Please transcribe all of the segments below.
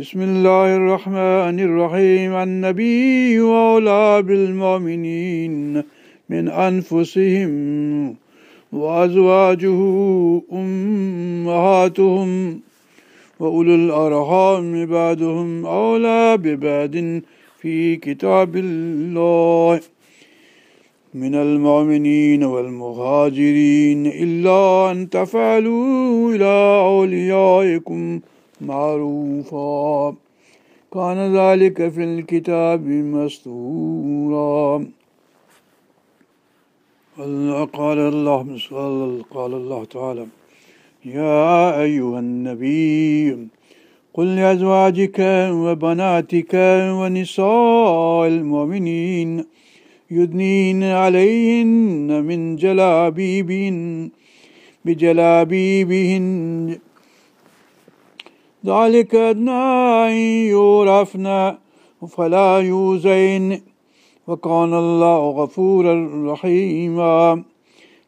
بسم الله الرحمن الرحيم. النبي أولى بالمؤمنين من أنفسهم وأزواجه أمهاتهم وأولو الأرحام. بعدهم أولى ببعد في كتاب الله. من المؤمنين والمهاجرين إلا أن تفعلوا إلى أوليائكم معروفا. كان ذلك في الكتاب مسطورا قال الله قال الله تعالى يا أيها النبي قل لأزواجك وبناتك ونساء المؤمنين يدنين عليهن من جلابيبهن بجلابيبهن ذلك أدنى أن يعرفن فلا يوزين وكان الله غفورا رحيما.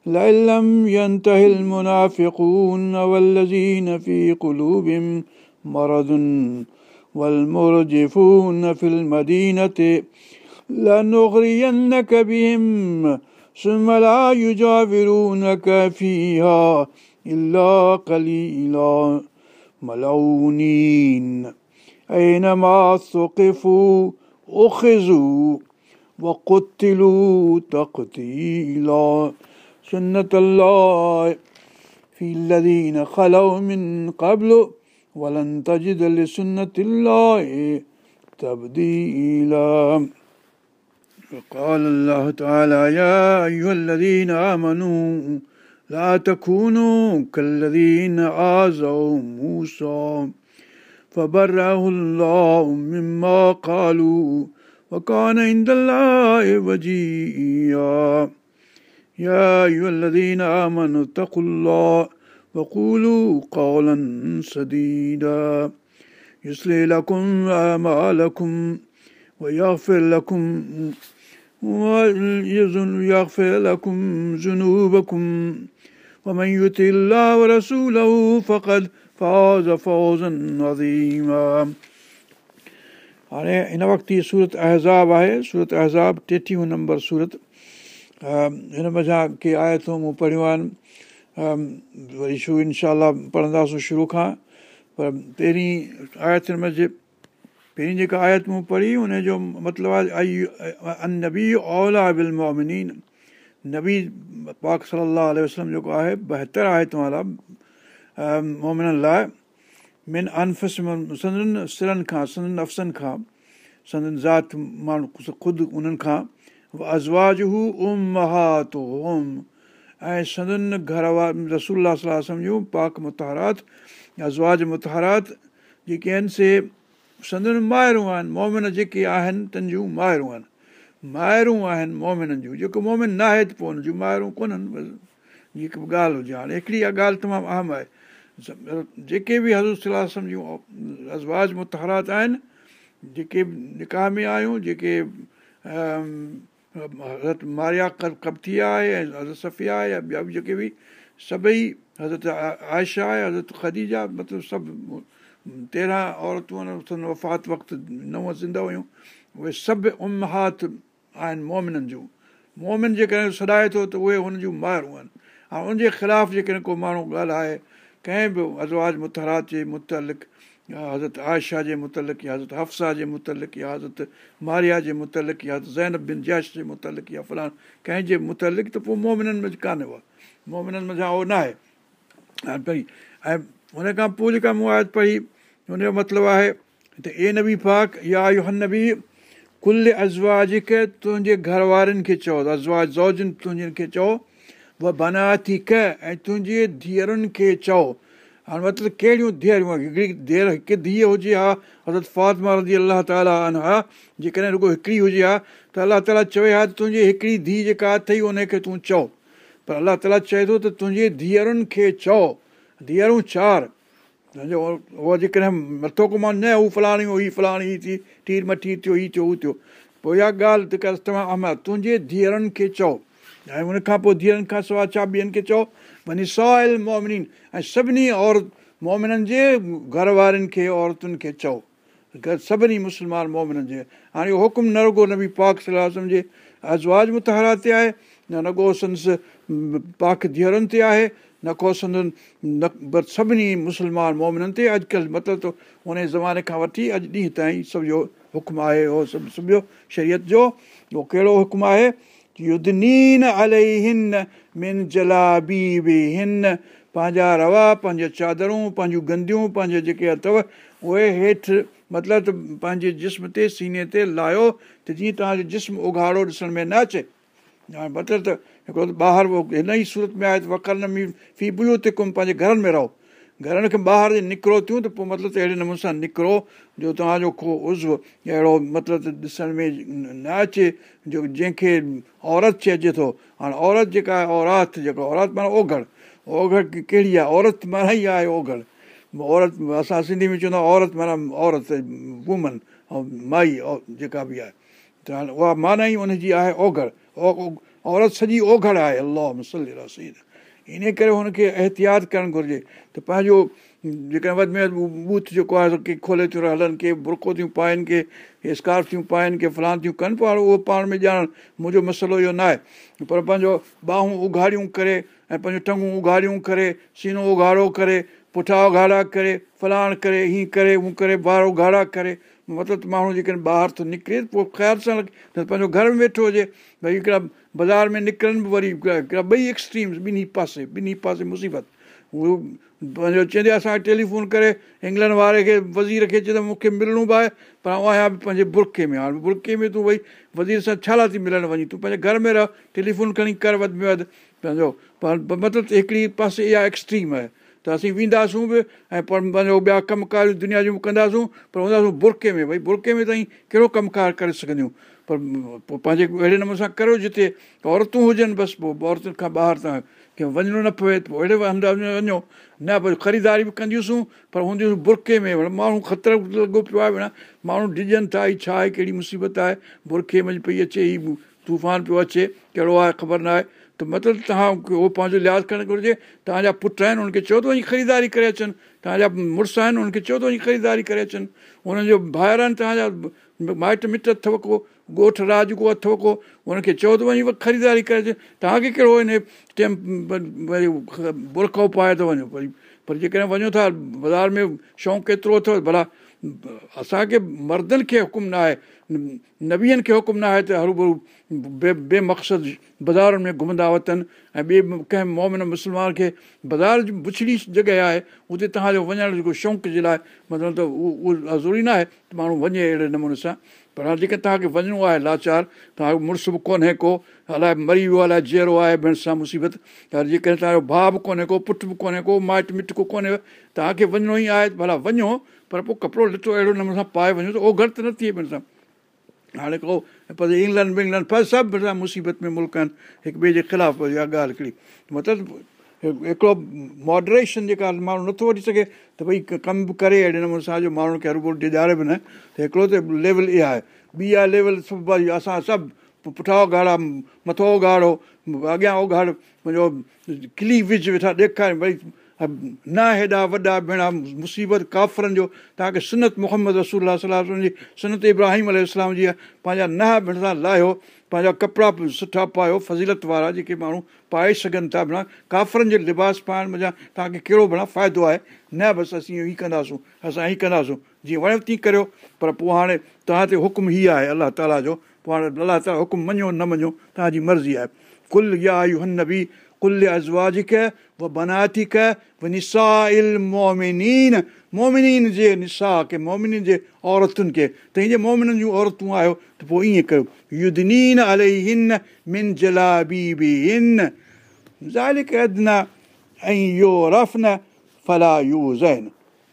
لئن لم ينته المنافقون والذين في قلوبهم مرض والمرجفون في المدينة لنغرينك بهم ثم لا يجاورونك فيها إلا قليلا. ملعونين أينما ثقفوا أخذوا وقتلوا تقتيلا. سنة الله في الذين خلوا من قبل ولن تجد لسنة الله تبديلا. وقال الله تعالى يا أيها الذين آمنوا لا تكونوا كالذين آذوا موسى فبرأه الله مما قالوا وكان عند الله وجيا يا أيها الذين آمنوا اتقوا الله وقولوا قولا سديدا. يصلح لكم أعمالكم ويغفر لكم ويغفر لكم ذنوبكم ومن يطع الله ورسوله فقد فاز فوزا عظيما हाणे हिन वक़्तु हीअ सूरत अहज़ाब आहे सूरत अहज़ाब टेटीह नंबर सूरत हिन मज़ा के आयतूं मूं पढ़ियूं आहिनि वरी शू इनशा पढ़ंदासीं शुरू खां पर पहिरीं आयत में जे پهرين جيڪا آيت مون پڙهي ان جو مطلب آهي نبي اولا نبي پاڪ صلاح وسلم جيڪو آهي بهتر آيتون وارا مومنن لاءِ من انفس سندن سرن کان سندن افسن کان سندن ذات ماڻهو خود انهن کان ازواج هو ام مهات هوم ۽ سندن گهر وار رسول پاڪ متهرات متهرات جيڪي آهن سي سندن ماهرون آهن مومن جيڪي آهن تنهنجون جون ماهرون آهن. ماهرون آهن مومنن جون جيڪو مومن نه آهي ته پوءِ هن جون ماهرون ڪونهن جيڪي به ڳالهه هجي هاڻي هڪڙي اها ڳالهه تمام اهم آهي. جيڪي به حضور صلاح سمجهون ازواج متهرات آهن جيڪي نڪاح ۾ آهيون جيڪي حضرت ماريا ڪپٿي آهي ۽ حضرت صفيه آهي يا ٻيا به جيڪي به سڀئي حضرت آيشا آهي حضرت خديجا مطلب سڀ تيرهن عورتون وفات وقت نو زنده هيون. اهي سڀ امهات آهن مومنن جون. مومن جيڪڏهن سڏائي ٿو ته اهي هن جون مارون آهن. ۽ ان جي خلاف جيڪڏهن ڪو ماڻهو ڳالهائي ڪنهن به ازواج متهرات جي مطلق حضرت آيشا جي مطلق يا حضرت هفسا جي مطلق يا حضرت ماريا جي مطلق يا زينب بن جيش جي مطلق يا فلاڻ ڪنهن جي مطلق ته پوءِ مومنن ۾ ڪانهي اها مومنن ۾ ڇا اهو نه آهي ڀئي ۽ هن کان پوءِ جيڪا مون آيت پڙهي هن جو مطلب آهي ته اي نبي پاڪ يا اهو هن به ڪل ازواج کي تنهنجي گهر وارن کي چئو ازواج زوجن تنهنجن کي چئو اها بنا ٿي ڪ ۽ تنهنجي ڌيئرن کي چئو هاڻي مطلب ڪهڙيون ڌيئرون هڪڙي ڌيئر هڪ ڌيءَ هجي ها حضرت فاطمه رزي الله تالا ها جيڪڏهن رڳو هڪڙي هجي ها ته الله تالا چوي ها ته تنهنجي هڪڙي ڌيءُ جيڪا اٿئي ان کي تون چئو پر الله تالا چئي ٿو ته تنهنجي ڌيئرن کي چئو ڌيئرون چار سمجهو اهو جيڪڏهن مٿو گهمان نه هو فلاڻي هو هيءَ فلاڻي ٿي ٽير مٺي ٿيو هيءَ ٿيو هو ٿيو پوءِ اها ڳالهه ته توهان اهم تنهنجي ڌيئرن کي چئو ۽ هن کان پوءِ ڌيئرن کان سواءِ ڇا ٻين کي چئو وڃي سائل مومن ۽ سڀني عورت مومنن جي گهر وارن کي عورتن کي چئو سڀني مسلمان مومنن جي هاڻي اهو حڪم نه رڳو نبي پاڪ صلاح سمجهي ازواج متهرا تي آهي نه رڳو سندس پاڪ ڌيئرن تي آهي نه ڪو سندن نه بس سڀني مسلمان مومنن تي اڄڪلهه مطلب ته ان زماني کان وٺي اڄ ڏينهن تائين سڀ جو حڪم آهي اهو سڀ سمجهو شرييت جو اهو ڪهڙو حڪم آهي؟ يڌنين الائي هن من جلا بي به هن پنهنجا روا پنهنجي چادرون پنهنجون گنديون پنهنجي جيڪي اٿو اهي هيٺ مطلب ته پنهنجي جسم تي سيني تي لاهيو ته جيئن توهان جو جسم اگهاڙو ڏسڻ ۾ نه اچي. مطلب ته هڪڙو ته ٻاهر هن ئي سورت ۾ آهي ته مي في ٻيو تي ڪم پنهنجي گهرن ۾ رهو گهرن کي ٻاهر نڪرو ٿيون ته پوءِ مطلب ته اهڙي نموني سان نڪرو جو توهان جو ڪو ازو اهڙو مطلب ڏسڻ ۾ نه اچي جو جنهن کي عورت چئجي ٿو هاڻي عورت جيڪا آهي اورات جيڪو عورت معنيٰ اوگهڙ اوگهڙ ڪهڙي آهي عورت معنيٰ ئي آهي اوگهڙ عورت اسان سنڌي ۾ چوندا عورت معنيٰ عورت وومن ۽ مائي جيڪا به آهي ته هاڻي اها معنيٰ ئي ان جي آهي اوگهڙ عورت سڄي اوگهڙ آهي الله مسل رسيد. ان ڪري هن کي احتياط ڪرڻ گهرجي. ته پنهنجو جيڪڏهن وڌ ۾ وڌ بوٿ جيڪو آهي ڪي کولي ٿيون هلن ڪي برڪو ٿيون پائين ڪي سڪارف ٿيون پائين ڪي فلان ٿيون ڪن پاڻ اهو پاڻ ۾ ڄاڻ منهنجو مسئلو اهو نه آهي پر پنهنجو ٻانهون اگهاڙيون ڪري ۽ پنهنجون ٽنگون اگهاڙيون ڪري سينو اگهاڙو ڪري پٺيان اگهاڙا ڪري فلاڻ ڪري هيئن ڪري هونئن ڪري ٻار اگهاڙا ڪري مطلب ماڻهو جيڪڏهن ٻاهر ٿو نڪري پوءِ خيال سان ته پنهنجو گهر ۾ ويٺو هجي ڀئي هڪڙا بازار ۾ نڪرن به وري هڪڙا ٻئي ايڪسٽريمس ٻنهي پاسي ٻنهي پاسي مصيبت. اهو پنهنجو چوندي اسان کي ٽيليفون ڪري انگلينڊ واري کي وزير کي ته مون کي ملڻو به آهي پر آهيان به پنهنجي برڪي ۾ هاڻي برڪي ۾ تون ڀئي وزير سان ڇا ٿي ملڻ وڃي؟ تون پنهنجي گهر ۾ رهه ٽيليفون کڻي ڪر وڌ ۾ وڌ پنهنجو مطلب ته هڪڙي پاسي اها ايڪسٽريم آهي ته اسين وينداسون به ۽ پر پنهنجو ٻيا ڪم ڪار دنيا جون ڪنداسون پر هونداسين برڪي ۾ ڀئي برڪي ۾ تائين ڪهڙو ڪم ڪار ڪري سگهنديون؟ پر پوءِ پنهنجي اهڙي نموني سان ڪريو جتي عورتون هجن بس پوءِ عورتن کان ٻاهر توهان ڪنهن وڃڻو نه پئي پوءِ اهڙي ۾ وڃو. نه ڀئي خريداري به ڪنديونسين پر هونديون برڪي ۾ ماڻهو خطرو لڳو پيو آهي ڀيڻ. ماڻهو ڊڄن ٿا هي ڇا آهي ڪهڙي مصيبت آهي برکي ۾ پئي اچي هي طوفان پيو اچي ڪهڙو آهي خبر نه آهي ته مطلب توهان اهو پنهنجو لحاظ ڪرڻ گهرجي. توهان جا پٽ آهن ان کي چئو ته وڃي خريداري ڪري اچن. توهان جا مڙس آهن ان کي چئو ته خريداري ڪري اچن. انهن جو ٻاهر آهن توهان جا مائٽ مٽ اٿو ڪو ڳوٺ راج ڪو اٿو ڪو هن کي چئو ته وڃي خريداري ڪري اچي توهان کي ڪهڙو هن ٽيم وري برکو پائي ٿو وڃو. وري پر جيڪڏهن وڃو ٿا بازار ۾ شوق ڪيترو اٿو ڀلا اسان کي مردن کي حڪم نه آهي نبيئن کي حڪم نه آهي ته هرو ڀرو بي بيمقسد بازارن ۾ گهمندا وتن ۽ ٻئي ڪنهن مومن مسلمان کي بازار جي بڇڙي جڳهه آهي اتي توهان جو وڃڻ جيڪو شوق جي لاءِ مطلب ته اهو اهو ضروري نه آهي ته ماڻهو وڃي اهڙي نموني سان. پر هاڻي جيڪي توهان کي وڃڻو آهي لاچار توهان جو مڙس به ڪونهي ڪو الائي مري ويو الائي جيئرو آهي ڀيڻ سان مصيبت. پر جيڪڏهن توهان جو ڀاءُ به ڪونهي ڪو پٽ به ڪونهي ڪو مائٽ مٽ ڪونهي توهان کي وڃڻو ئي آهي ڀلا وڃو پر پوءِ ڪپڙو لٽو اهڙو نموني سان پائي وڃو ته اهو گهٽ ته نه ٿئي سان. هاڻي ڪو پر انگلينڊ ونگلينڊ پر سڀ مصيبت ۾ ملڪ آهن هڪ ٻئي جي خلاف اها ڳالهه هڪڙي. مطلب هڪڙو ماڊريشن جيڪا ماڻهو نٿو وٺي سگهي ته ڀئي ڪم به ڪري اهڙي نموني سان جو ماڻهن کي هرو ڏجاري به نه ته هڪڙو ته ليول اها آهي. ٻي آهي ليول سڀ اسان سڀ پٺيان اگهاڙا مٿو اگهاڙو اڳيان اگهاڙ منهنجو ڪلي وجهه ويٺا ڏيکاريو ڀئي نه هيڏا وڏا ڀيڻ مصيبت ڪافرن جو توهان کي سنت محمد رسول صلاح جي سنت ابراهيم ال جي پنهنجا نه ڀيڻ سان لاهيو پنهنجا ڪپڙا به سٺا پايو فضيلت وارا جيڪي ماڻهو پائي سگهن ٿا ڀيڻ ڪافرن جو لباس پائڻ ۾ توهان کي ڪهڙو ڀيڻ فائدو آهي؟ نه بس اسين هيءَ ڪنداسون اسان هيئن ڪنداسون. جيئن وڻيو تيئن ڪريو پر پوءِ هاڻي توهان تي حڪم هيءَ آهي الله تالا جو پوءِ هاڻي الله تالا حڪم مڃو نه مڃو توهان جي مرضي آهي ڪل يا آيون هن به مومنين مومنين جي عورتن کي ته هيئن مومنن جون عورتون آهيو ته پوءِ ائين ڪيو الي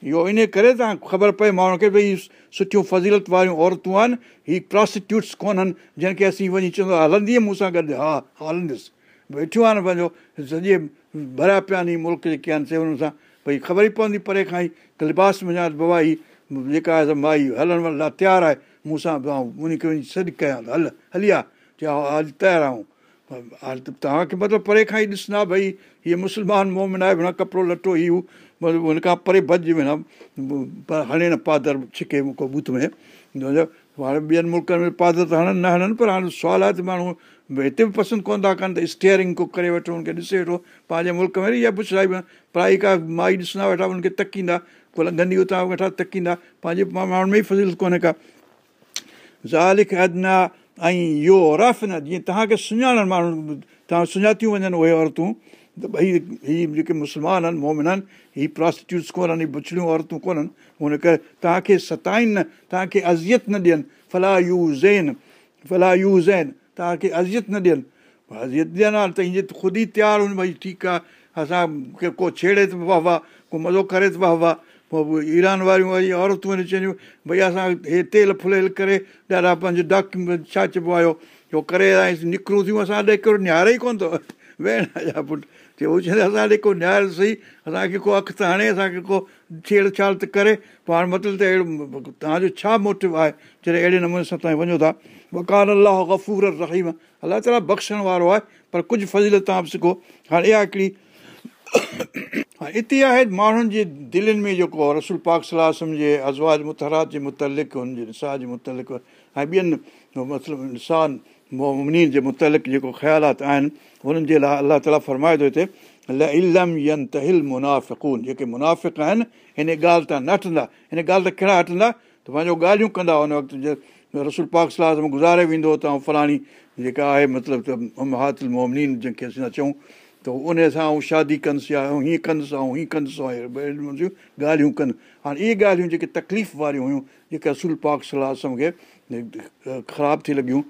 اهو ان ڪري توهان خبر پئي ماڻهن کي ڀئي سٺيون فضيلت واريون عورتون آهن هيءَ پراسٽٽيوٽس ڪونهن جنهن کي اسين وڃي چوندو مون سان گڏ؟ ها هلندس. ويٺيون آهي نه پنهنجو سڄي ڀريا پيا ني ملڪ جيڪي آهن سيوڻ سان. ڀئي خبر ئي پوندي پري کان ئي ته لباس وڃان بابا هي جيڪا آهي مائي هلڻ لاءِ تيار آهي مون سان ان کي وڃي سڏ ڪيان هل هلي آهي چيو اڄ تيار آهيون توهان کي مطلب پري کان ئي ڏسندا ڀئي هيءَ مسلمان مومن آهي معنيٰ ڪپڙو لٽو ئي هو. مطلب هن کان پري ڀڄي ويندا. پر هڻي نه پادر ڇڪي ڪو بوٿ ۾. هاڻي ٻين ملڪن ۾ پادر ته هڻن نه هڻن پر هاڻي سوال آهي ته ماڻهو هتي به پسند ڪونه ٿا ڪن ته سٽييرنگ ڪو ڪري وٺو هن کي ڏسي ويٺو. پنهنجي ملڪ ۾ اها پڇائي پڙهائي ڪا مائي ڏسندا ويٺا هن کي تڪيندا. ڪو لنگهندي اتان ويٺا تڪيندا. پنهنجي ماڻهن ۾ ئي فزيل ڪونهي ڪا. زالڪ ادنا ۽ اهو رف نه جيئن توهان کي سڃاڻن ماڻهو توهان سڃاتيون وڃن اهي عورتون ته ڀئي هيءَ جيڪي مسلمان آهن مومن آهن هيءَ پروسٽٽيوٽس ڪونهن هيءَ بڇڙيون عورتون ڪونهن هن ڪري توهان کي ستائن نه توهان کي اذيت نه ڏين فلاح يو زين فلاح يو زين توهان کي اذيت نه ڏين اذيت ڏين هاڻي ته هيئن خود ئي تيار هن ڀئي ٺيڪ آهي اسان ڪو ڇيڙي ته واهه ڪو مزو ڪري ته واهه واهه پوءِ ايران واريون وري عورتون چونديون ڀئي اسان هي تيل فليل ڪري ڏاڍا پنهنجو ڊاڪيومينٽ ڇا چئبو آهي اهو ڪري نڪرون ٿيون اسان ڏي هڪڙو نهاري ئي ڪونه ڀيڻ جا پٽ چئي اهو چوندا اسان ڏي ڪو نهار صحيح اسان کي ڪو اک ته هڻي اسان کي ڪو ڇيڙڇاڙ ته ڪري پوءِ هاڻي مطلب ته اهڙو توهان جو ڇا موٽو آهي جڏهن اهڙي نموني سان توهان وڃو ٿا. وڪان الله گفور رهيم الله تالا بخشڻ وارو آهي پر ڪجهه فزيل توهان به سکو. هاڻي اها هڪڙي ها هتي آهي ماڻهن جي دلن ۾ جيڪو رسول پاڪ صلاح جي ازواج متهرات جي مطلق جي مطلق ۽ ٻين مطلب انسان مومن جي مطلق جيڪو خيالات آهن هنن جي لاءِ الله تالا فرمائي ٿو هتي علم ين تهل منافڪون جيڪي منافڪ آهن هن ڳالهه تان نه هٽندا هن ڳالهه ته ڪهڙا هٽندا؟ ته پنهنجو ڳالهيون ڪندا هن وقت رسول پاڪ صلاح گذاري ويندو ته فلاڻي جيڪا آهي مطلب ته هاتل مومن جنهن کي اسان چئون ته ان سان شادي ڪندس يا هيئن ڪندس ۽ هيئن ڪندس ڳالهيون ڪن هاڻي اهي ڳالهيون جيڪي تڪليف واريون هيون جيڪي رسول پاڪ صلاح کي خراب ٿي لڳيون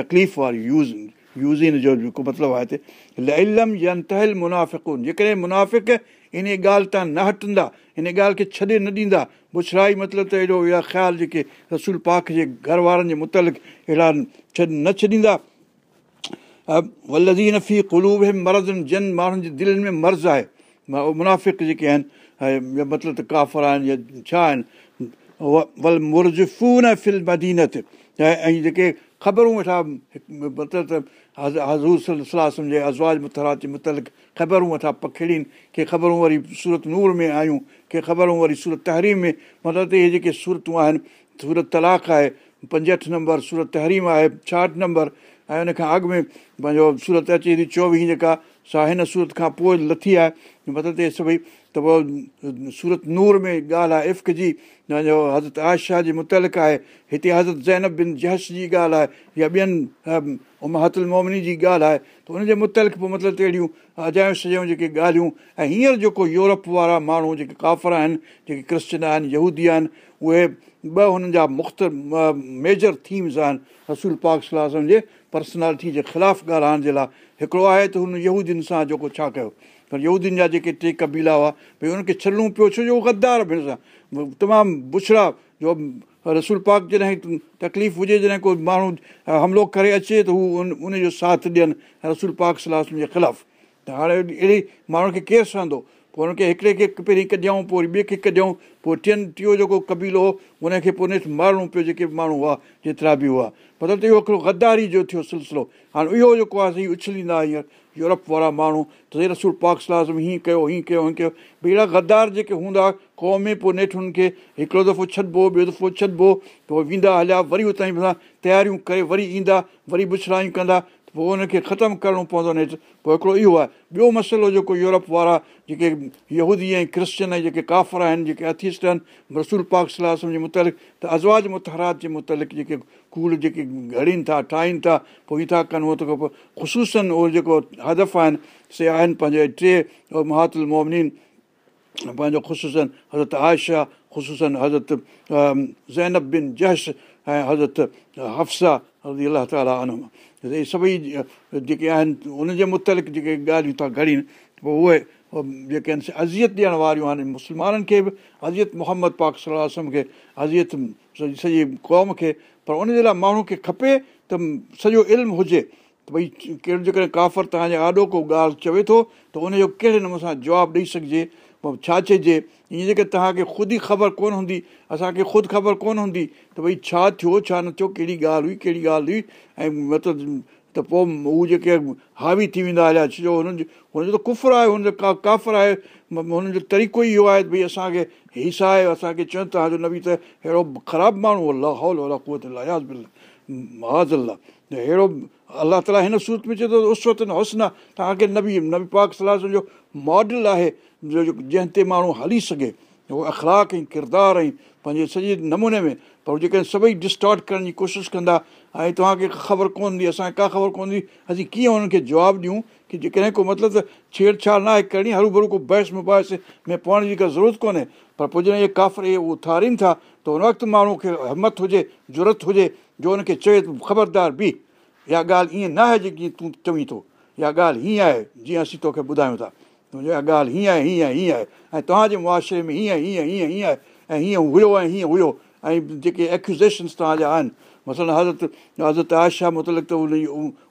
تڪليف واريون يوز يوزن جو جيڪو مطلب آهي هتي لم ينتهل منافڪون جيڪڏهن منافڪ ان ڳالهه تان نه هٽندا ان ڳالهه کي ڇڏي نه ڏيندا بڇڙائي مطلب ته اهڙو اها خيال جيڪي رسول پاڪ جي گهر وارن جي مطلق اهڙا ڇڏ نه ڇڏيندا ولزي نفي ڪلوب مرضن جن ماڻهن جي دلن ۾ مرض آهي. منافڪ جيڪي آهن مطلب ته ڪافر آهن يا ڇا آهن ول مرزفو نه فل مدينت. ۽ جيڪي خبرون ويٺا مطلب ته حضور صلاح سمجهي ازواج مترات جي مطلق خبرون ويٺا پکڙين ڪي خبرون وري سورت نور ۾ آيون ڪي خبرون وري سورت تهريم ۾ مطلب ته اهي جيڪي صورتون آهن سورت تلاڪ آهي پنجهٺ نمبر سورت تهريم آهي ڇاهٺ نمبر ۽ ان کان اڳ ۾ پنهنجو سورت اچي ٿي چوويهه جيڪا سا هن سورت کان پوءِ لٿي آهي مطلب ته سڀئي ته پوءِ سورت نور ۾ ڳالهه آهي افق جي توهان جو حضرت آيشاهه جي مطلق آهي هتي حضرت زينب بن جهش جي ڳالهه آهي يا ٻين امهتل مومني جي ڳالهه آهي ته هن جي مطلق پوءِ مطلب ته اهڙيون اجايون سجايون جيڪي ڳالهيون ۽ هينئر جيڪو يورپ وارا ماڻهو جيڪي ڪافر آهن جيڪي ڪرسچن آهن يهودي آهن اهي ٻه هنن جا مخت ميجر ٿيمس آهن رسول پاڪ صلاح جي پرسنالٽي جي خلاف ڳالهائڻ جي لاءِ هڪڙو آهي ته هن يهودين سان جيڪو ڇا ڪيو پر يهودين جا جيڪي ٽي ڪبيلا هئا ڀئي هن کي ڇڏڻو پيو ڇو جو گدار ڀيڻ سان تمام بڇڙا جو رسول پاڪ جڏهن تڪليف هجي جڏهن ڪو ماڻهو حملو ڪري اچي ته هو ان ان جو ساٿ ڏين رسول پاڪ صلاح جي خلاف. ته هاڻي اهڙي ماڻهن کي ڪير سهندو پوءِ هن کي هڪڙي کي پهرين هڪ ڏيون پوءِ وري ٻئي کي هڪ ڏيون پوءِ ٽين ٽيون جيڪو ڪبيلو هو هن کي پوءِ ان مارڻو پيو جيڪي ماڻهو هئا جيترا به هئا. مطلب ته اهو هڪڙو گداري جو ٿيو سلسلو. هاڻي اهو جيڪو آهي اڇليندا هينئر يورپ وارا ماڻهو ته هي رسول پاڪ صلاح هيئن ڪيو هيئن ڪيو هيئن ڪيو. ڀئي اهڙا گدار جيڪي هوندا قوم پوءِ نيٺ هنن کي هڪڙو دفعو ڇڏبو ٻيو دفعو ڇڏبو پوءِ ويندا هليا وري اتان ئي تياريون ڪري وري ايندا وري بڇڙايون ڪندا پوءِ هن کي ختم ڪرڻو پوندو نيٺ پوءِ هڪڙو اهو آهي ٻيو مسئلو جيڪو يورپ وارا جيڪي يهودي ۽ ڪرسچن ۽ جيڪي ڪافر آهن جيڪي اٿيسٽ آهن رسول پاڪ صلاح جي مطلق ته ازواج متهرات جي مطلق جيڪي ڪوڙ جيڪي گهڙين ٿا ٺاهين ٿا پوءِ هيئن ٿا ڪن اهو ته پوءِ خشوسن اهو جيڪو هدف آهن سي آهن پنهنجي ٽي مهاتل مومن پنهنجو خشوسن حضرت آيشا خشوسن حضرت زينب بن جش ۽ حضرت هفسا هزي الله تالا انم سڀئي جيڪي آهن ان جي مطلق جيڪي ڳالهيون ٿا گهڙين پوءِ اهي جيڪي آهن اذيت ڏيڻ واريون آهن مسلمانن کي به اذيت محمد پاڪ صلاح کي اذيت سڄي قوم کي پر ان جي لاءِ ماڻهو کي کپي ته سڄو علم هجي. ته ڀئي ڪهڙو جيڪڏهن ڪافر توهان جي آڏو ڪو ڳالهه چوي ٿو ته ان جو ڪهڙي نموني سان جواب ڏيئي سگهجي پوءِ ڇا چئجي؟ ائين جيڪي توهان کي خود ئي خبر ڪونه هوندي اسان کي خود خبر ڪونه هوندي ته ڀئي ڇا ٿيو ڇا نه ٿيو ڪهڙي ڳالهه هئي ڪهڙي ڳالهه هئي ۽ مطلب ته پوءِ هو جيڪي هاوي ٿي ويندا هليا ڇو هنن جو هن جو ته ڪفر آهي هن جو ڪا ڪافر آهي هنن جو طريقو ئي اهو آهي ڀئي اسان کي حصا آهي اسان کي چون توهان جو نبي ته اهڙو خراب ماڻهو الله هول الله محاذ الله اهڙو الله تالا هن سورت ۾ چئي ٿو اسوت هسن آهي توهان کي نبي نبي پاڪ صلاح جو ماڊل آهي جو جنهن تي ماڻهو هلي سگهي. اهو اخلاڪ ۽ ڪردار ۽ پنهنجي سڄي نموني ۾. پر جيڪڏهن سڀئي ڊسٽاٽ ڪرڻ جي ڪوشش ڪندا ۽ توهان کي خبر ڪونه هوندي اسان کي ڪا خبر ڪونه هوندي اسين ڪيئن هنن کي جواب ڏيون ڪه جيڪڏهن ڪو مطلب ته ڇيڙڇاڙ نه آهي ڪرڻي هرو ڀرو ڪو بحث مباهس ۾ پوڻ جي ڪا ضرورت ڪونهي. پر پوءِ جڏهن اهي ڪافر اهي اٿارين ٿا ته هن وقت ماڻهو کي همت هجي ضرورت هجي جو هن کي چوي خبردار به اها ڳالهه ائين نه آهي جيڪي تون چوين ٿو اها ڳالهه هيئن آهي جيئن اسين توکي ٻڌايون ٿا اها ڳالهه هيئن آهي هيئن آهي هيئن آهي ۽ توهان جي معاشري ۾ هيئن هيئن هيئن هيئن آهي ۽ هيئن هيو ۽ هيئن هيو ۽ جيڪي ايڪيوزيشنس توهان جا آهن مسئل حضرت حضرت آيشا مطلق ته ان جي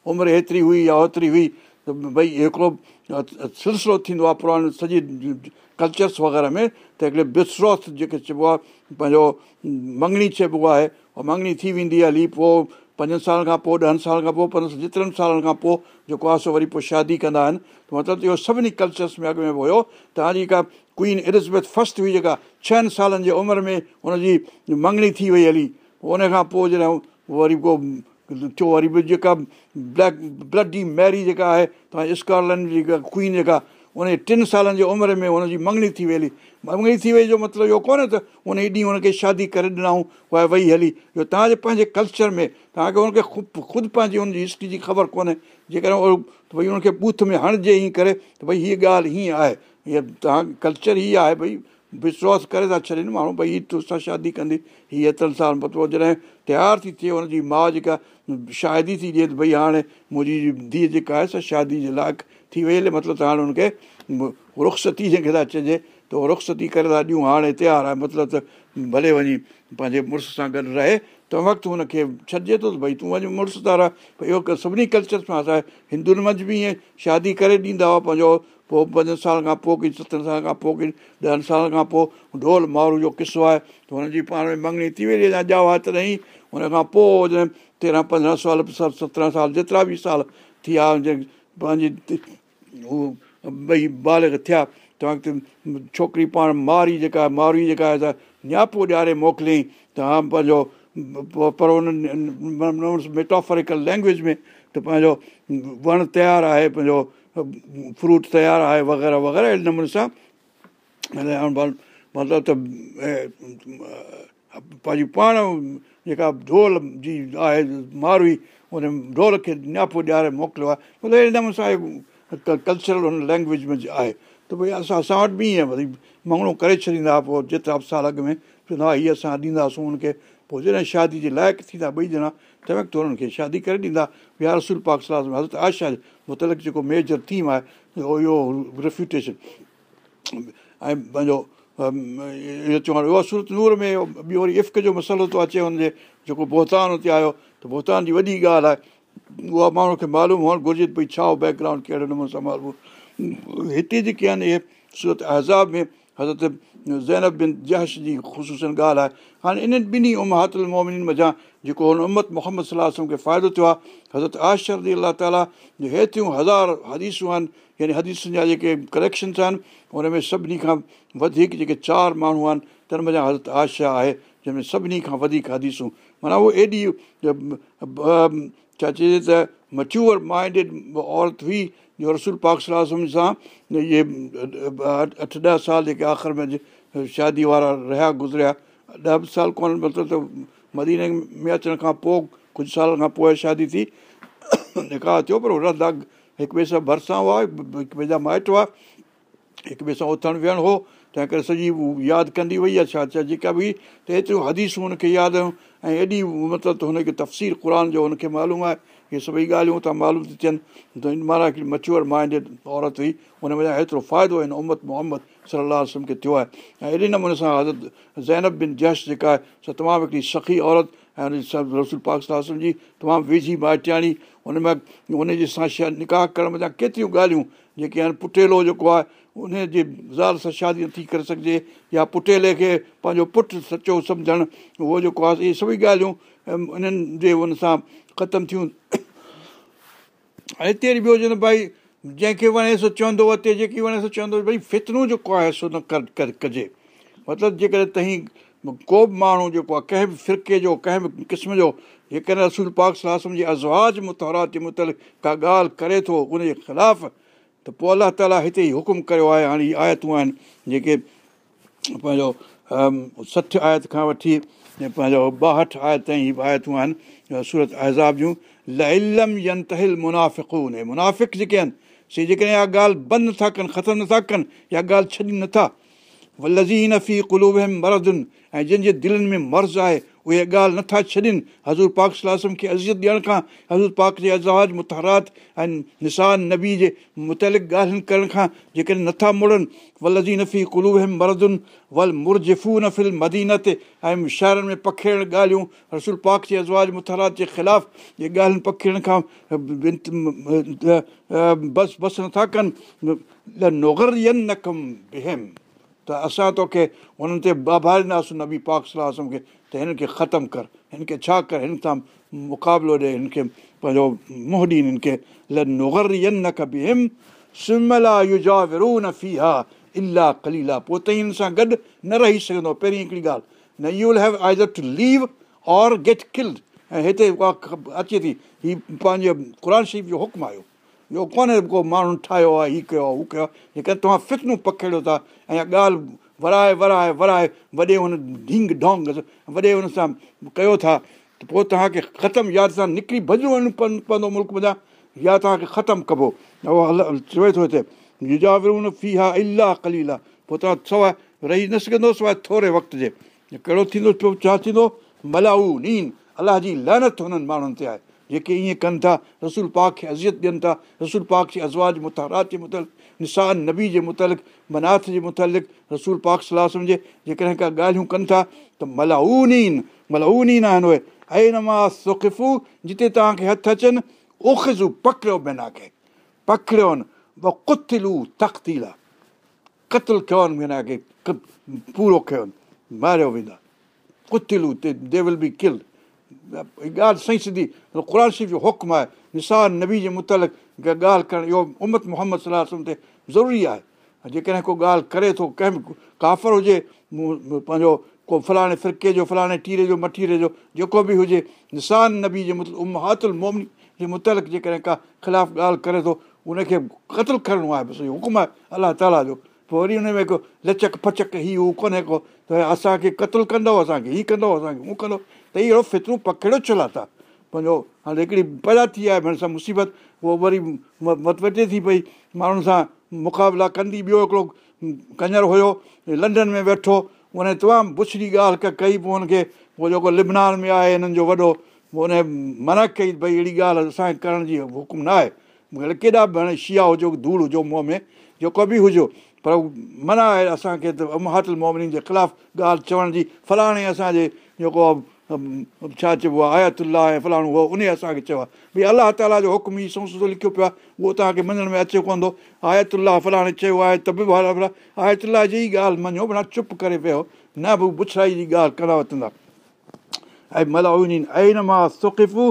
عمر هيتري هئي يا هوتري هئي ته ڀئي هڪڙو سلسلو ٿيندو آهي پراڻي سڄي ڪلچرس وغيره ۾ ته هڪڙي بسروٿ جيڪي چئبو آهي پنهنجو مڱڻي چئبو آهي مڱڻي ٿي ويندي آهي هلي پوءِ پنجن سالن کان پوءِ ڏهن سالن کان پوءِ پنج جيترن سالن کان پوءِ جيڪو آهي سو وري پوءِ شادي ڪندا آهن. مطلب اهو سڀني ڪلچرس ۾ اڳ ۾ هيو. توهان جي ڪا ڪوين ايلزبيٿ فرسٽ هئي جيڪا ڇهن سالن جي عمر ۾ هن جي مڱڻي ٿي وئي هلي ان کان پوءِ جڏهن وري ڪو ٿيو وري به جيڪا بليڪ بلڊ ميري جيڪا آهي توهان سڪاٽلينڊ جي جيڪا ڪوين جيڪا ان ٽن سالن جي عمر ۾ هن جي مڱڻي ٿي وئي هلي مڱڻي ٿي وئي جو مطلب اهو ڪونهي ته ان ڏينهن هن کي شادي ڪري ڏنئون اها وئي هلي. اهو توهان جي پنهنجي ڪلچر ۾ توهان کي هن کي خود پنهنجي هن جي هسٽري جي خبر ڪونهي. جيڪڏهن ڀئي هن کي بوٿ ۾ هڻجي ائين ڪري ته ڀئي هيءَ ڳالهه هيئن آهي. هيءَ توهان ڪلچر هيءَ آهي ڀئي وشواس ڪري ٿا ڇڏن ماڻهو ڀئي هيءَ تو سان شادي ڪندي هيءَ ايترن سال پوءِ جڏهن تيار ٿي ٿئي هن جي ماءُ جيڪا شادي ٿي ڏئي ته ڀئي هاڻي منهنجي ڌيءَ جيڪا آهي سا شادي جي لائق ٿي وئي هلي مطلب ته هاڻي هن کي رخستي جنهن کي ٿا چئجي ته اهو رخستي ڪري ٿا ڏيون. هاڻي تيار آهي مطلب ته ڀلي وڃي پنهنجي مڙس سان گڏ رهي ته وقت هن کي ڇڏجي ٿو ته ڀئي تون وڃي مڙس ٿا رهه. ڀئي اهو سڀني ڪلچرس ۾ اسان هندن منجهه به ائين شادي ڪري ڏيندا هئا پنهنجو پوءِ پنجن سالن کان پوءِ ڪه ستن سالن کان پوءِ ڪه ڏهن سالن کان پوءِ ڍول مارو جو قصو آهي ته هن جي پاڻ ۾ مڱڻي ٿي وئي ڄاوا تڏهن هن کان پوءِ جڏهن تيرهن پندرهن سال سترهن سال جيترا به سال ٿي ويا پنهنجي ٻئي بالگ ٿيا ته وقت ڇوڪري پاڻ ماري جيڪا ماري جيڪا آهي ته نياپو ڏياري موڪليئين. ته ها پنهنجو پر انهن ميٽوفرڪل لينگويج ۾ ته پنهنجو وڻ تيار آهي پنهنجو فروٽ تيار آهي وغيره وغيره اهڙي نموني سان. مطلب ته پنهنجي پاڻ جيڪا ڍول جي آهي ماروي ان ڍول کي نياپو ڏياري موڪليو آهي. مطلب اهڙي نموني سان ڪلچرل هن لينگويج ۾ آهي. ته ڀئي اسان اسان وٽ به ائين وري مڱڻو ڪري ڇڏيندا هئا پوءِ جيترا به سال اڳ ۾ چوندا هئا هيءَ اسان ڏينداسين هن کي. پوءِ جڏهن شادي جي لائق ٿيندا ٻئي ڄڻا تنهن وقت هنن کي شادي ڪري ڏيندا. ٻيا رسول پاڪ صلاح حضرت آشا مطلق جيڪو ميجر ٿيم آهي اهو رفيوٽيشن ۽ پنهنجو چوڻ اهو سورت نور ۾ ٻيو وري افق جو مصالحو ٿو اچي هن جي جيڪو بوهتان هتي آيو ته بوهتان جي وڏي ڳالهه آهي اها ماڻهو کي معلوم هئڻ گهرجي ڀئي ڇا بيڪ گرائونڊ ڪهڙي نموني سان معلوم هتي جيڪي آهن اهي سورت اهزاب ۾ حضرت زينب بن جهش جي خشوسن ڳالهه آهي. هاڻي انهن ٻنهي امهاتل مومن مزا جيڪو هن امت محمد صلاح کي فائدو ٿيو آهي حضرت آشردي الله تالا جو هيتريون هزار حديثون آهن يعني حديثن جا جيڪي ڪليڪشنس آهن هن ۾ سڀني کان وڌيڪ جيڪي چار ماڻهو آهن تن مزا حضرت آشا آهي جنهن ۾ سڀني کان وڌيڪ حديثون معنيٰ اهو ايڏي ڇا چئجي ته مچيوئر مائنڊيڊ عورت هئي جو رسول پاڪ صلاح سان اهي اٺ ڏهه سال جيڪي آخر ۾ شادي وارا رهيا گذريا ڏهه سال ڪونه مطلب ته مديني ۾ اچڻ کان پوءِ ڪجهه سالن کان پوءِ شادي ٿي نڪاح ٿيو پر رد هڪ ٻئي سان ڀرسان هئا هڪ ٻئي جا مائٽ هئا هڪ ٻئي سان اٿڻ ويهڻ هو تنهن ڪري سڄي ياد ڪندي وئي آهي ڇا ڇا جيڪا به ته ايتريون حديثون هن کي ياد هيون ۽ ايڏي مطلب ته هن کي تفسير قر جو هن کي معلوم آهي اهي سڀئي ڳالهيون ته معلوم ٿي ٿين ته معنيٰ هڪڙي مچيور مائنڊيڊ عورت هئي هن ۾ هيترو فائدو هن امت محمد صلاح وسلم کي ٿيو آهي ۽ اهڙي نموني سان حضرت زينب بن جش جيڪا آهي سا تمام هڪڙي سکي عورت ۽ هن رسول پاڪ صلاح جي تمام ويجهي مائٽياڻي هن ۾ هن جي سان نڪاح ڪرڻ ۾ ڪيتريون ڳالهيون جيڪي آهن پٽيلو جيڪو آهي ان جي زال سان شادي نٿي ڪري سگهجي يا پٽيلي کي پنهنجو پٽ سچو سمجهڻ اهو جيڪو آهي اهي سڀئي ڳالهيون انهن جي هن سان ختم ٿيون. هتي وري ٻيو چوندو ڀئي جنهن کي وڻي سو چوندو اچي جيڪي وڻي سو چوندو ڀئي فتنون جيڪو آهي سو نه ڪر ڪجي. مطلب جيڪڏهن توهين ڪو به ماڻهو جيڪو آهي ڪنهن به فرڪي جو ڪنهن به قسم جو جيڪڏهن رسول پاڪ صلاح جي متهرات جي متل ڪا ڳالهه ڪري ٿو ان جي خلاف ته پوءِ الله تالا هتي ئي حڪم ڪيو آهي هاڻي اهي آيتون آهن جيڪي پنهنجو سٺ آيت کان وٺي پنهنجو ٻاهٺ آيت تائين هيءَ آيتون آهن سورت اهزاب جون. لم ين تهل منافڪون منافڪ جيڪي آهن سي جيڪڏهن اها ڳالهه بند نٿا ڪن ختم نٿا ڪن اها ڳالهه ڇڏي نٿا. لزين في ڪلوب مردن. ۽ جنهن جي دلن ۾ مرض آهي اهي ڳالهه نٿا ڇڏن حضور پاڪ صلاح کي اذيت ڏيڻ کان حضور پاڪ جي ازاج متهرات ۽ نشان نبي جي مطلق ڳالهين ڪرڻ کان جيڪڏهن نٿا مڙن ولزي نفي ڪلوب مردن ول مرجفو نفل مدينت ۽ شهرن ۾ پکيڙ ڳالهيون رسول پاڪ جي ازواج متهرات جي خلاف اهي ڳالهين پکيڙن کان بس بس نٿا ڪن نه ڪم ته اسان توکي هنن تي بابارينداسين نبي پاڪ صلاح کي ته هن کي ختم ڪر. هن کي ڇا ڪر؟ هن سان مقابلو ڏي هن کي پنهنجو منهن ڏين هن کي لگر نه ڪبي هم سملا يجا ورو نه في ها الاهه ڪليلا. پوءِ ته هن سان گڏ نه رهي سگهندو. پهرين هڪڙي ڳالهه نه you will have either to live or get killed ۽ هتي اها اچي ٿي هيءُ پنهنجي قر شريف جو حڪم آيو اهو ڪونهي ڪو ماڻهو ٺاهيو آهي هيءُ ڪيو آهي هو ڪيو آهي جيڪر توهان فتنون پکيڙيو ٿا ۽ ڳالهه ورائي ورائي ورائي وڏي هن ڍينگ ڍونگ وڏي هن سان ڪيو ٿا ته پوءِ توهان کي ختم يا توهان نڪري ڀڄڻو وڃڻو پوندو ملڪ وڃان يا توهان کي ختم ڪبو چوي ٿو هتي يجاورون في ها الاهه ڪليل پوءِ توهان سواءِ رهي نه سگهندو سواءِ ٿوري وقت جي ڪهڙو ٿيندو ڇا ٿيندو ملائو نين الله جي لهنت هنن ماڻهن تي آهي جيڪي ائين ڪن ٿا رسول پاڪ کي اذيت ڏين ٿا رسول پاڪ کي ازواج متارات جي متل نشان نبي جي مطلق مناٿ جي مطلق رسول پاڪ صلاح جيڪڏهن ڪا ڳالهيون ڪن ٿا ته ملائون اين آهن اهي جتي توهان کي هٿ اچن اکزو پڪڙيو ڪتلو تختيلا قتل ڪيون بنا کي پورو ڪيون ماريو ويندا. ڪتلو دي ول بي ڪلڊ ڳالهه صحيح سڌي قر شريف جو حڪم آهي نسار نبي جي مطلق ڳالهه ڪرڻ اهو امت محمد صلاح تي ضروري آهي جيڪڏهن ڪو ڳالهه ڪري ٿو ڪنهن به ڪافر هجي پنهنجو ڪو فلاڻي فرڪي جو فلاڻي ٽيري جو مٺيري جو جيڪو به هجي نسان نبي جي مت اماتل مومني جي مطلق جيڪڏهن ڪا خلاف ڳالهه ڪري ٿو ان کي قتل ڪرڻو آهي بس اهو حڪم آهي الله تالا جو پوءِ وري هن ۾ ڪو لچڪ فچڪ هيءُ هو ڪونهي ڪو ته اسان کي قتل ڪندؤ اسان کي هيءَ ڪندؤ اسان کي هو ڪندو ته اهو فترون پڪڙيو ڇل ٿا پنهنجو هاڻي هڪڙي پيدا ٿي آهي ڀئي سان مصيبت اهو وري وٽي ٿي پئي ماڻهن سان مقابلا ڪندي ٻيو هڪڙو ڪنجر هيو لنڊن ۾ ويٺو ان تمام بڇڙي ڳالهه ڪئي پوءِ هن کي اهو جيڪو لبنان ۾ آهي هنن جو وڏو ان منا ڪئي ڀئي اهڙي ڳالهه اسان کي ڪرڻ جي حڪم نه آهي ڪيڏا به هاڻي شيا هجو ڌوڙ هجو منهن ۾ جيڪو به هجو پر منا آهي اسان کي ته امهاتل مومن جي خلاف ڳالهه چوڻ جي فلاڻي اسان جي جيڪو ڇا چئبو آهي آيتلا ۽ فلاڻو اهو ان اسان کي چيو آهي ڀئي الله تالا جو حڪم ئي سؤ لکيو پيو آهي اهو توهان کي مڃڻ ۾ اچي ڪونه ٿو. آيتلا فلاڻي چيو آهي جي ڳالهه مڃو چپ ڪري پيو نه به بڇڙائي جي ڳالهه ڪندا وٺندا. ۽ مطلب ۽ مان سکفو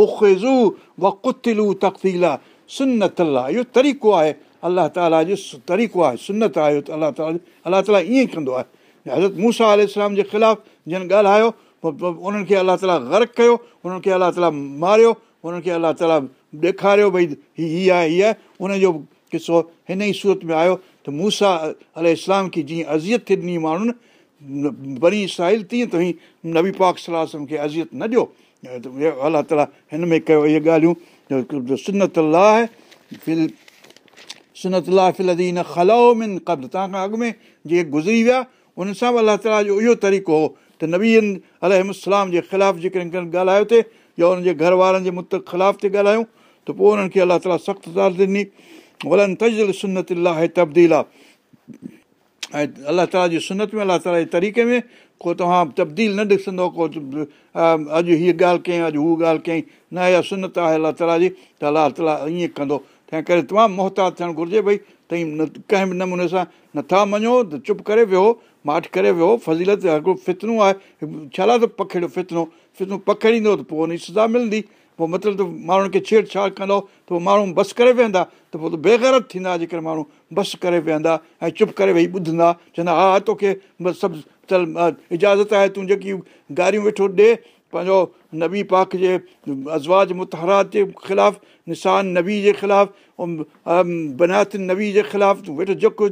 اوکيزو و ڪتلو تقيلا سنت الله اهو طريقو آهي الله تالا جو طريقو آهي سنت آهي الله تالا الله تالا ائين ئي ڪندو آهي. حضرت موسيٰ آل جي خلاف جن ڳالهايو انهن کي الله تالا غرق ڪيو انهن کي الله تالا ماريو انهن کي الله تالا ڏيکاريو ڀئي هيءَ هيءَ آهي هيءَ آهي. ان جو قصو هن ئي سورت ۾ آيو ته موسيٰ ال اسلام کي جيئن اذيت ٿئي ڏني ماڻهن بڻي ساحل تيئن ته نبي پاڪ صلاح کي اذيت نه ڏيو. الله تالا هن ۾ ڪيو اهي ڳالهيون سنت الله فل سنت الله فل نه کلائومن قبد توهان کان اڳ ۾ جيڪي گذري ويا ان سان به الله تالا جو اهو طريقو هو ته نبيئن السلام جي خلاف جيڪڏهن ڳالهايو ٿئي يا هنن جي گهر وارن جي مت خلاف تي ڳالهايون ته پوءِ انهن کي الله تالا سخت تال ڏني. ولن تجل سنت الله تبديل. آهي ۽ الله تالا جي سنت ۾ الله تالا جي طريقي ۾ ڪو توهان تبديل نه ڏسندو ڪو اڄ هيءَ ڳالهه ڪيئين اڄ هو ڳالهه ڪيئين نه اها سنت آهي الله تالا جي ته الله تالا ائين ڪندو. تنهن ڪري تمام مهتات ٿيڻ گهرجي ڀئي ٿئي ڪنهن به نموني سان نٿا مڃو ته چپ ڪري ويو ماٺ ڪري ويو فضيلت هڪڙو فتنو آهي. ڇا ته پکيڙيو فتنو؟ فتنو پکيڙيندو ته پوءِ هن جي سزا ملندي. پوءِ مطلب ته ماڻهن کي ڇيڙڇاڙ ڪندو. ته پوءِ ماڻهو بس ڪري ويهندا ته پوءِ ته بيغيرت ٿيندا جيڪر ماڻهو بس ڪري ويهندا ۽ چپ ڪري ويهي ٻڌندا. چوندا ها توکي بس سڀ چل اجازت آهي تون جيڪي گاريون ويٺو ڏي. پنهنجو نبي پاڪ جي ازواج متهرات جي خلاف نسان نبي جي خلاف بنات نبي جي خلاف تون ويٺو جيڪو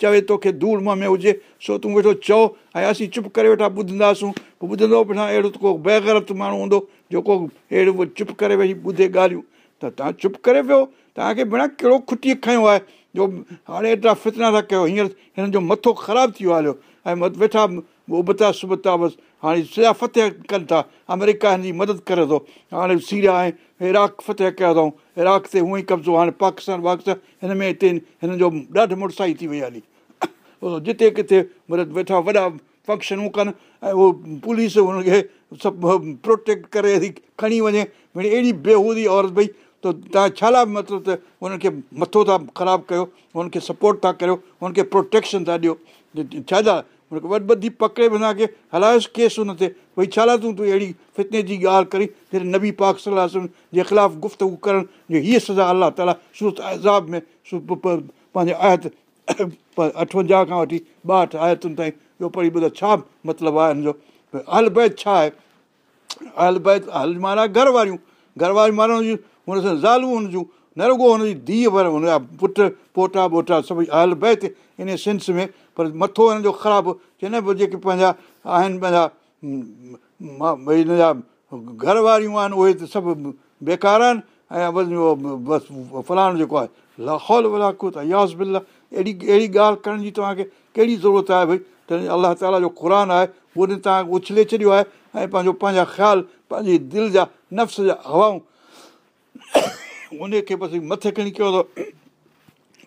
چوي توکي ڌوڙ منهن ۾ هجي سو تون ويٺو چئو. ۽ اسين چپ ڪري ويٺا ٻڌنداسون. پوءِ ٻڌندو پڻا اهڙو ڪو بيغرت ماڻهو هوندو جيڪو اهڙو چپ ڪري ويهي ٻڌي ڳالهيون. ته توهان چپ ڪري ويو. توهان کي ڀيڻ ڪهڙو کٽيءَ کيو آهي. جو هاڻي ايترا فتنا ٿا ڪيو هينئر هنن جو مٿو خراب ٿي ويو هليو. ۽ ويٺا ابتا سبتا بس. هاڻي سڄا فتح ڪن ٿا. آمريڪا هن جي مدد ڪري ٿو. هاڻي سيريا ۽ عراق فتح ڪيو اٿئون عراق تي هونئن ئي قبضو هاڻي پاڪستان واڪستان هن ۾ هتي هنن جو ڏاڍي مڙسائي ٿي وئي هلي جتي ڪٿي مطلب ويٺا وڏا فنڪشنون ڪن ۽ اهو پوليس هن کي سڀ پروٽيڪٽ ڪري کڻي وڃي ڀئي اهڙي بيهودي عورت ڀئي ته توهان ڇا لاءِ مطلب ته هنن کي مٿو ٿا خراب ڪيو هن کي سپورٽ ٿا ڪريو هن کي پروٽيڪشن ٿا ڏيو ڇا ٿا هن کي وڏي ٻڌي پڪڙي هن کي هلايوس ڪيس هن تي. ڀئي ڇا لاءِ تون تون اهڙي فتني جي ڳالهه ڪري؟ جڏهن نبي پاڪ صلاح جي خلاف گفتگ ڪرڻ جو هيءَ سزا الله تالا سورت عذاب ۾ پنهنجي آيت اٺونجاهه کان وٺي ٻاهٺ آيتن تائين ٻيو پڙهي ٻڌائي ڇا مطلب آهي هن جو ال بيت ڇا آهي؟ ال بيت هل معنيٰ گهر واريون. گهر واريون معنيٰ هنجون هن سان زالون هن جون. نه رڳو هن جي ڌيءُ پر هن جا پٽ پوٽا ٻوٽا سڀئي ال بيت ان سينس ۾ پر مٿو هن جو خراب چوندا پوءِ جيڪي پنهنجا آهن پنهنجا ڀئي هن جا گهر واريون آهن اهي ته سڀ بيڪار آهن. ۽ بس فلاڻو جيڪو آهي لاهول ولاڪو ته بلا اهڙي اهڙي ڳالهه ڪرڻ جي توهان کي ڪهڙي ضرورت آهي ڀئي؟ ته الله تالا جو قر آهي اهو توهان اڇلي ڇڏيو آهي ۽ پنهنجو پنهنجا خيال پنهنجي دل جا نفس جا هوائون ان کي بس مٿي کڻي ڪيو اٿو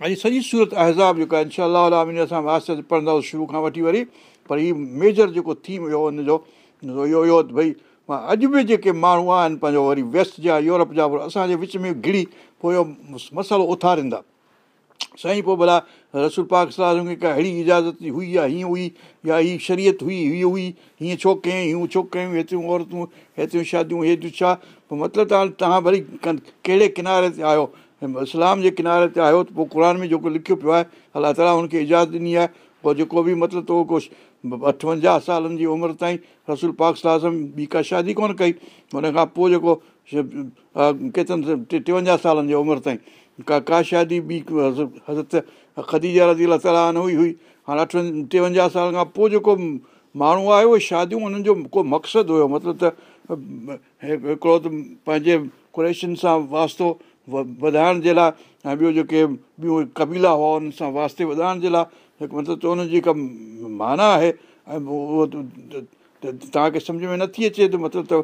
اڄ سڄي سورت اهزاب جيڪو آهي انشا اسان آهستي آهستي پڙهنداسين شروع کان وٺي وري پر هيءُ ميجر جيڪو ٿيم هيو هن جو اهو اهو ڀئي مان اڄ به جيڪي ماڻهو آهن پنهنجو وري ويسٽ جا يورپ جا اسان جي وچ ۾ گهڙي پوءِ اهو مصالحو اٿاريندا سائين پوءِ ڀلا رسول پاڪ صلاح ڪا اهڙي اجازت هئي يا هيئن هئي يا هيءَ شرييت هئي هيءَ هئي هيئن ڇو ڪيئين هيئن ڇو ڪيون هيتريون عورتون هيتريون شاديون هيتريون ڇا پوءِ مطلب توهان توهان وري ڪهڙي ڪناري تي آهيو اسلام جي ڪناري تي آهيو ته پوءِ قر ۾ جيڪو لکيو پيو آهي الله تالا هن کي اجازت ڏني آهي. پوءِ جيڪو به مطلب اهو ڪجهه اٺونجاهه سالن جي عمر تائين رسول پاڪ صلاح ٻي ڪا شادي ڪونه ڪئي هن کان پوءِ جيڪو ڪيترن ٽيونجاهه سالن جي عمر تائين ڪا ڪا شادي ٻي حضرت خديجا رزي الا تالا هئي هئي. هاڻي ٽيونجاهه سال کان پوءِ جيڪو ماڻهو آهي اهي شاديون هنن جو ڪو مقصد هيو. مطلب ته هڪڙو ته پنهنجي ڪريشن سان واستو وڌائڻ جي لاءِ ۽ ٻيو جيڪي ٻيون ڪبيلا هئا انهن سان واسطي وڌائڻ جي لاءِ هڪ مطلب ته هن جي جيڪا معنيٰ آهي ۽ اهو توهان کي سمجهه ۾ نٿي اچي ته مطلب ته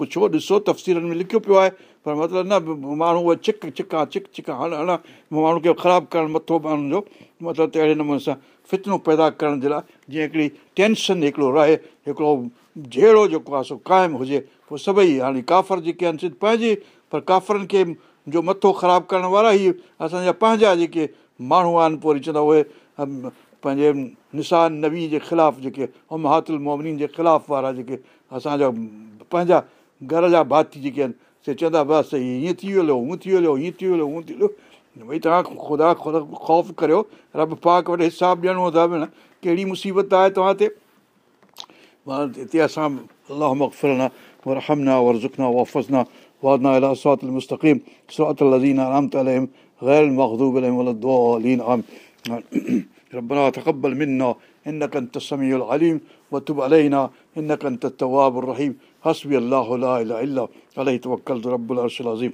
پڇو ڏسو تفصيلن ۾ لکيو پيو آهي پر مطلب نه ماڻهو اها چڪ چڪا چڪ چڪا هڻ هڻ ماڻهو کي خراب ڪرڻ مٿو ماڻهن جو مطلب ته اهڙي نموني سان فتنو پيدا ڪرڻ جي لاءِ جيئن هڪڙي ٽينشن هڪڙو رهي هڪڙو جهڙو جيڪو آهي سو قائم هجي پوءِ سڀئي هاڻي ڪافر جيڪي آهن پنهنجي پر ڪافرن کي جو مٿو خراب ڪرڻ وارا ئي اسان جا پنهنجا جيڪي ماڻهو آهن پوءِ وري چوندا اهي پنهنجي نسان نبي جي خلاف جيڪي امهاتل مومن جي خلاف وارا جيڪي اسان جا پنهنجا گهر جا ڀاتي جيڪي آهن سي چوندا بس هيئن ٿي ويو هونئن ٿي ويو هيئن ٿي ويو هونئن ٿي ويو. ڀئي توهان خدا خوف ڪريو رب پاڪ وٽ حساب ڏيڻو اٿو ڀيڻ ڪهڙي مصيبت آهي توهان تي؟ هتي اسان الله مقفرنا ورهمنا ورزڪنا وفزنا وهدنا إلى الصراط المستقيم. صراط الذين أنعمت عليهم غير المغضوب عليهم ولا الضالين. آمين. ربنا تقبل منا. إنك أنت السميع العليم. وتب علينا. إنك أنت التواب الرحيم. حسبي الله لا إله إلا عليه توكلت رب العرش العظيم.